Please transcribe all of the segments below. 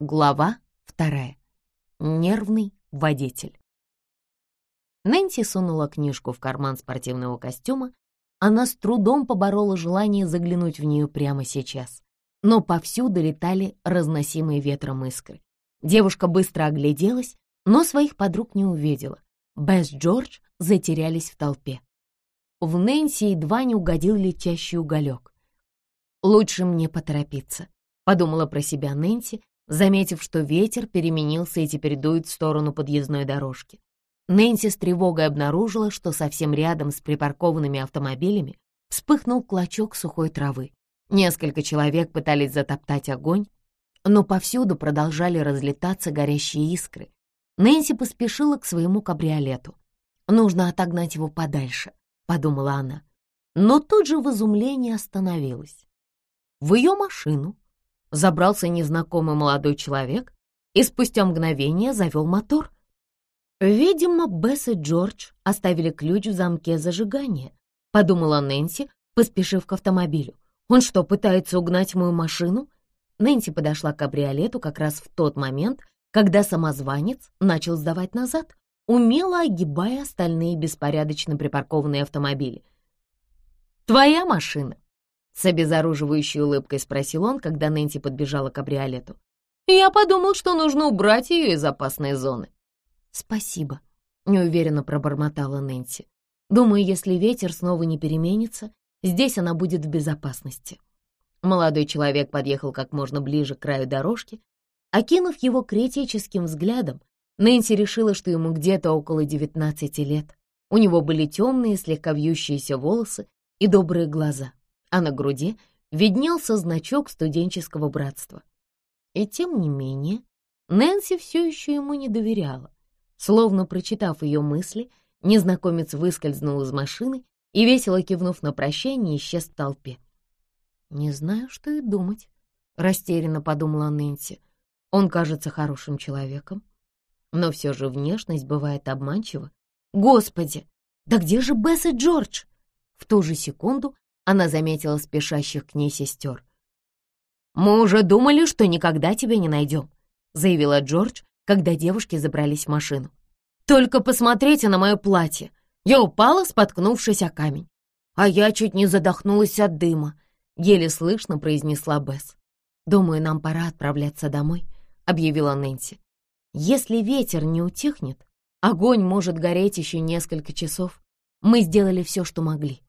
Глава вторая. Нервный водитель. Нэнси сунула книжку в карман спортивного костюма. Она с трудом поборола желание заглянуть в нее прямо сейчас. Но повсюду летали разносимые ветром искры. Девушка быстро огляделась, но своих подруг не увидела. Бесс Джордж затерялись в толпе. В Нэнси едва не угодил летящий уголек. «Лучше мне поторопиться», — подумала про себя Нэнси, заметив, что ветер переменился и теперь дует в сторону подъездной дорожки. Нэнси с тревогой обнаружила, что совсем рядом с припаркованными автомобилями вспыхнул клочок сухой травы. Несколько человек пытались затоптать огонь, но повсюду продолжали разлетаться горящие искры. Нэнси поспешила к своему кабриолету. «Нужно отогнать его подальше», — подумала она. Но тут же в изумлении остановилась. В ее машину забрался незнакомый молодой человек и спустя мгновение завел мотор. Видимо, Бесс и Джордж оставили ключ в замке зажигания, подумала Нэнси, поспешив к автомобилю. Он что, пытается угнать мою машину? Нэнси подошла к кабриолету как раз в тот момент, когда самозванец начал сдавать назад, умело огибая остальные беспорядочно припаркованные автомобили. «Твоя машина?» С обезоруживающей улыбкой спросил он, когда Нэнси подбежала к кабриолету. «Я подумал, что нужно убрать ее из опасной зоны». «Спасибо», — неуверенно пробормотала Нэнси. «Думаю, если ветер снова не переменится, здесь она будет в безопасности». Молодой человек подъехал как можно ближе к краю дорожки. Окинув его критическим взглядом, Нэнси решила, что ему где-то около девятнадцати лет. У него были темные, слегка вьющиеся волосы и добрые глаза а на груди виднелся значок студенческого братства. И тем не менее Нэнси все еще ему не доверяла. Словно прочитав ее мысли, незнакомец выскользнул из машины и, весело кивнув на прощание, исчез в толпе. «Не знаю, что и думать», — растерянно подумала Нэнси. «Он кажется хорошим человеком, но все же внешность бывает обманчива. Господи, да где же Бесс и Джордж?» В ту же секунду она заметила спешащих к ней сестер. «Мы уже думали, что никогда тебя не найдем», — заявила Джордж, когда девушки забрались в машину. «Только посмотрите на мое платье. Я упала, споткнувшись о камень. А я чуть не задохнулась от дыма», — еле слышно произнесла Бесс. «Думаю, нам пора отправляться домой», — объявила Нэнси. «Если ветер не утихнет, огонь может гореть еще несколько часов. Мы сделали все, что могли.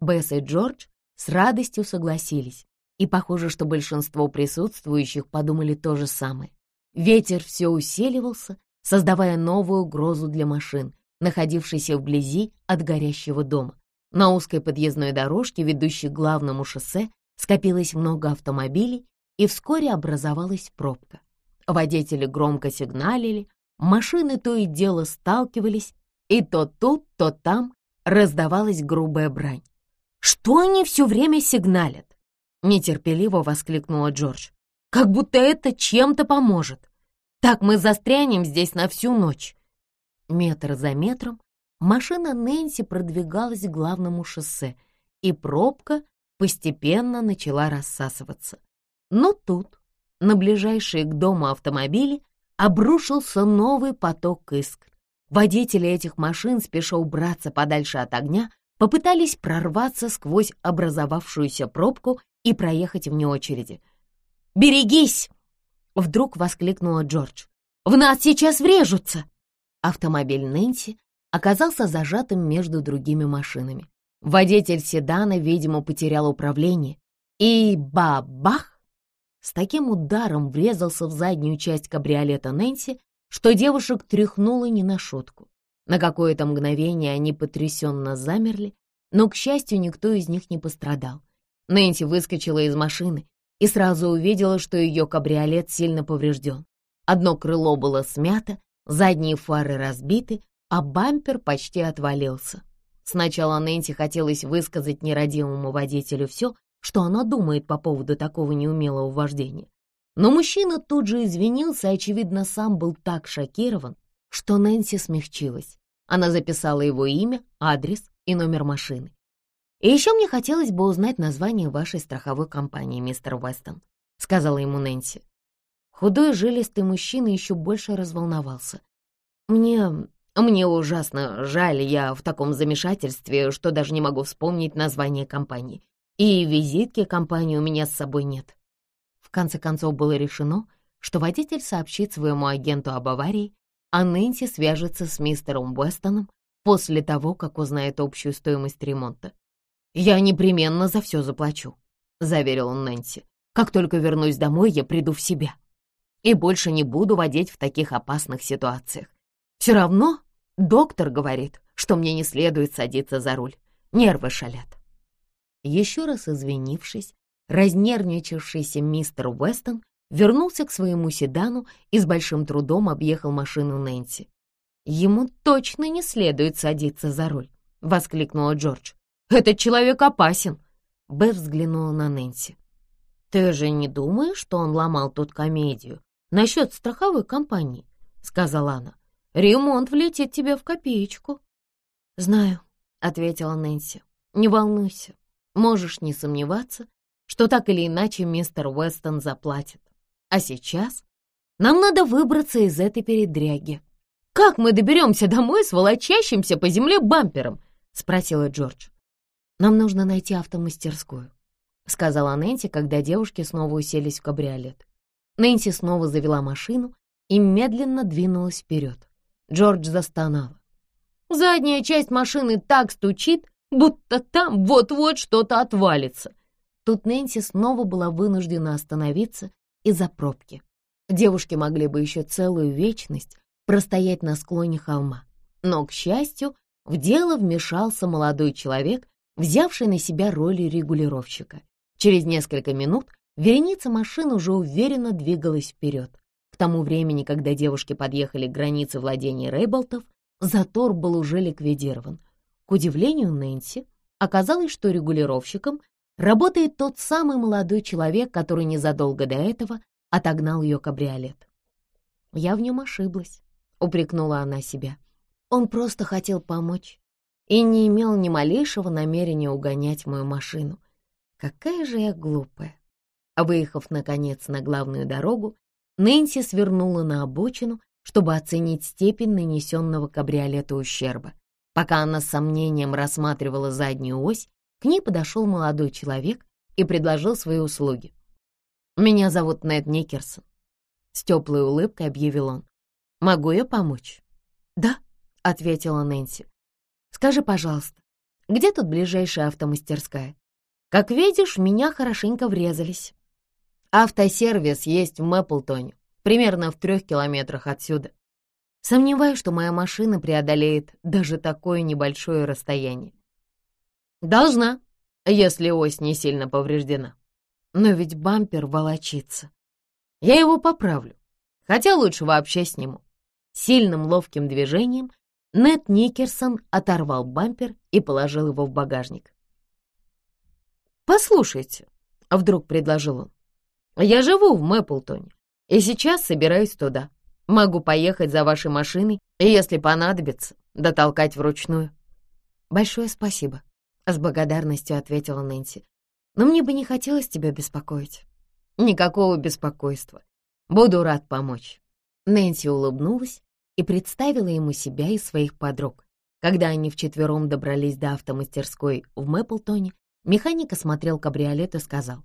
Бесс и Джордж с радостью согласились, и похоже, что большинство присутствующих подумали то же самое. Ветер все усиливался, создавая новую угрозу для машин, находившейся вблизи от горящего дома. На узкой подъездной дорожке, ведущей к главному шоссе, скопилось много автомобилей, и вскоре образовалась пробка. Водители громко сигналили, машины то и дело сталкивались, и то тут, то там раздавалась грубая брань. «Что они все время сигналят?» — нетерпеливо воскликнула Джордж. «Как будто это чем-то поможет. Так мы застрянем здесь на всю ночь». Метр за метром машина Нэнси продвигалась к главному шоссе, и пробка постепенно начала рассасываться. Но тут, на ближайшие к дому автомобили, обрушился новый поток искр. Водители этих машин, спеша убраться подальше от огня, попытались прорваться сквозь образовавшуюся пробку и проехать вне очереди. «Берегись!» — вдруг воскликнула Джордж. «В нас сейчас врежутся!» Автомобиль Нэнси оказался зажатым между другими машинами. Водитель седана, видимо, потерял управление, и бабах! С таким ударом врезался в заднюю часть кабриолета Нэнси, что девушек тряхнуло не на шутку. На какое-то мгновение они потрясенно замерли, но, к счастью, никто из них не пострадал. Нэнси выскочила из машины и сразу увидела, что ее кабриолет сильно поврежден. Одно крыло было смято, задние фары разбиты, а бампер почти отвалился. Сначала Нэнси хотелось высказать нерадивому водителю все, что она думает по поводу такого неумелого вождения. Но мужчина тут же извинился, очевидно, сам был так шокирован, что Нэнси смягчилась. Она записала его имя, адрес и номер машины. «И еще мне хотелось бы узнать название вашей страховой компании, мистер Уэстон», — сказала ему Нэнси. Худой жилистый мужчина еще больше разволновался. «Мне... мне ужасно жаль, я в таком замешательстве, что даже не могу вспомнить название компании. И визитки компании у меня с собой нет». В конце концов было решено, что водитель сообщит своему агенту об аварии, а Нэнси свяжется с мистером Уэстоном после того, как узнает общую стоимость ремонта. «Я непременно за все заплачу», — заверил он Нэнси. «Как только вернусь домой, я приду в себя и больше не буду водить в таких опасных ситуациях. Все равно доктор говорит, что мне не следует садиться за руль. Нервы шалят». Еще раз извинившись, разнервничавшийся мистер Уэстон вернулся к своему седану и с большим трудом объехал машину Нэнси. «Ему точно не следует садиться за руль», — воскликнула Джордж. «Этот человек опасен!» Беф взглянула на Нэнси. «Ты же не думаешь, что он ломал тут комедию насчет страховой компании?» — сказала она. «Ремонт влетит тебе в копеечку». «Знаю», — ответила Нэнси. «Не волнуйся. Можешь не сомневаться, что так или иначе мистер Уэстон заплатит. А сейчас нам надо выбраться из этой передряги. «Как мы доберемся домой с волочащимся по земле бампером?» — спросила Джордж. «Нам нужно найти автомастерскую», — сказала Нэнси, когда девушки снова уселись в кабриолет. Нэнси снова завела машину и медленно двинулась вперед. Джордж застонала. «Задняя часть машины так стучит, будто там вот-вот что-то отвалится». Тут Нэнси снова была вынуждена остановиться из-за пробки. Девушки могли бы еще целую вечность простоять на склоне холма. Но, к счастью, в дело вмешался молодой человек, взявший на себя роль регулировщика. Через несколько минут вереница машин уже уверенно двигалась вперед. К тому времени, когда девушки подъехали к границе владения Рейболтов, затор был уже ликвидирован. К удивлению Нэнси, оказалось, что регулировщиком работает тот самый молодой человек, который незадолго до этого отогнал ее кабриолет. Я в нем ошиблась, упрекнула она себя. Он просто хотел помочь и не имел ни малейшего намерения угонять мою машину. Какая же я глупая. Выехав, наконец, на главную дорогу, Нэнси свернула на обочину, чтобы оценить степень нанесенного кабриолету ущерба. Пока она с сомнением рассматривала заднюю ось, к ней подошел молодой человек и предложил свои услуги. «Меня зовут Нед Никерсон», — с теплой улыбкой объявил он. «Могу я помочь?» «Да», — ответила Нэнси. «Скажи, пожалуйста, где тут ближайшая автомастерская? Как видишь, меня хорошенько врезались. Автосервис есть в Мэпплтоне, примерно в трех километрах отсюда. Сомневаюсь, что моя машина преодолеет даже такое небольшое расстояние. Должна, если ось не сильно повреждена. Но ведь бампер волочится. Я его поправлю, хотя лучше вообще сниму. Сильным ловким движением Нед Никерсон оторвал бампер и положил его в багажник. «Послушайте», — вдруг предложил он, — «я живу в Мэпплтоне и сейчас собираюсь туда. Могу поехать за вашей машиной и, если понадобится, дотолкать вручную». «Большое спасибо», — с благодарностью ответила Нэнси но мне бы не хотелось тебя беспокоить». «Никакого беспокойства. Буду рад помочь». Нэнси улыбнулась и представила ему себя и своих подруг. Когда они вчетвером добрались до автомастерской в Мэпплтоне, механик осмотрел кабриолет и сказал.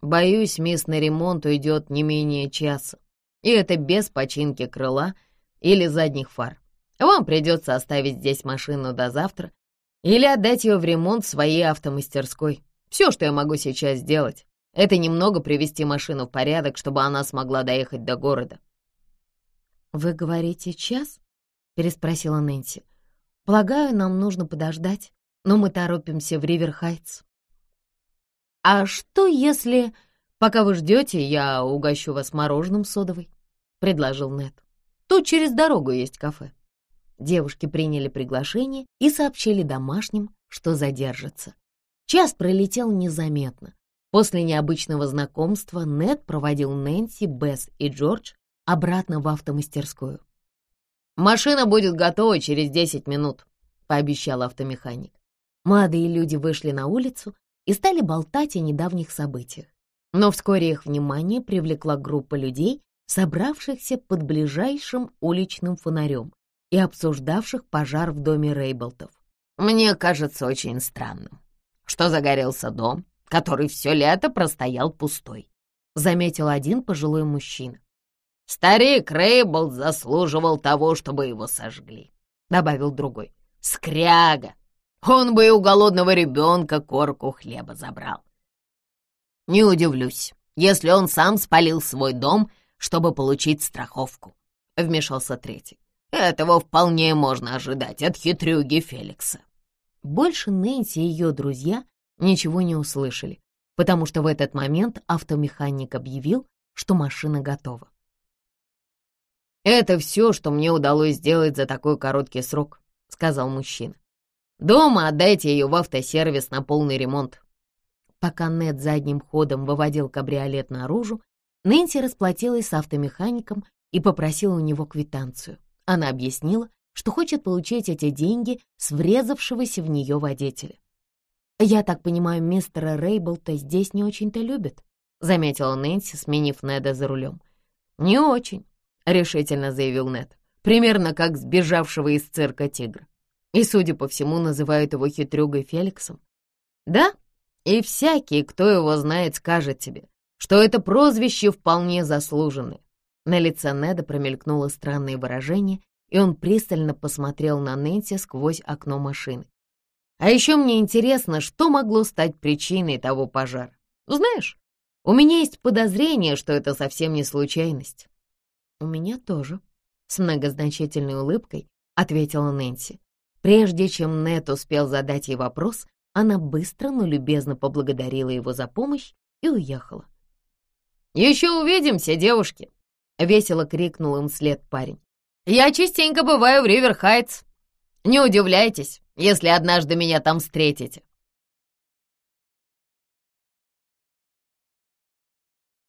«Боюсь, мисс на ремонт уйдет не менее часа, и это без починки крыла или задних фар. Вам придется оставить здесь машину до завтра или отдать ее в ремонт своей автомастерской. Все, что я могу сейчас сделать, это немного привести машину в порядок, чтобы она смогла доехать до города». «Вы говорите час?» — переспросила Нэнси. «Полагаю, нам нужно подождать, но мы торопимся в Риверхайтс». «А что, если, пока вы ждете, я угощу вас мороженым содовой?» — предложил Нед. «Тут через дорогу есть кафе». Девушки приняли приглашение и сообщили домашним, что задержатся. Час пролетел незаметно. После необычного знакомства Нед проводил Нэнси, Бесс и Джордж обратно в автомастерскую. «Машина будет готова через десять минут», — пообещал автомеханик. Молодые люди вышли на улицу и стали болтать о недавних событиях. Но вскоре их внимание привлекла группа людей, собравшихся под ближайшим уличным фонарем и обсуждавших пожар в доме Рейблтов. «Мне кажется очень странным, что загорелся дом, который все лето простоял пустой», — заметил один пожилой мужчина. «Старик Рейблд заслуживал того, чтобы его сожгли», — добавил другой. «Скряга! Он бы и у голодного ребенка корку хлеба забрал. Не удивлюсь, если он сам спалил свой дом, чтобы получить страховку», — вмешался третий. «Этого вполне можно ожидать от хитрюги Феликса». Больше Нэнси и ее друзья ничего не услышали, потому что в этот момент автомеханик объявил, что машина готова. «Это все, что мне удалось сделать за такой короткий срок», — сказал мужчина. «Дома отдайте ее в автосервис на полный ремонт. Пока Нед задним ходом выводил кабриолет наружу, Нэнси расплатилась с автомехаником и попросила у него квитанцию. Она объяснила, что хочет получить эти деньги с врезавшегося в нее водителя. «Я так понимаю, мистера Рейблта здесь не очень-то любят», — заметила Нэнси, сменив Неда за рулем. «Не очень», — решительно заявил Нед, примерно как сбежавшего из цирка тигра. И, судя по всему, называют его хитрюгой Феликсом. «Да, и всякий, кто его знает, скажет тебе, что это прозвище вполне заслуженное. На лице Неда промелькнуло странное выражение, и он пристально посмотрел на Нэнси сквозь окно машины. А еще мне интересно, что могло стать причиной того пожара. Знаешь, у меня есть подозрение, что это совсем не случайность. У меня тоже, с многозначительной улыбкой ответила Нэнси. Прежде чем Нед успел задать ей вопрос, она быстро, но любезно поблагодарила его за помощь и уехала. «Еще увидимся, девушки!» — весело крикнул им вслед парень. «Я частенько бываю в Риверхайтс. Не удивляйтесь, если однажды меня там встретите».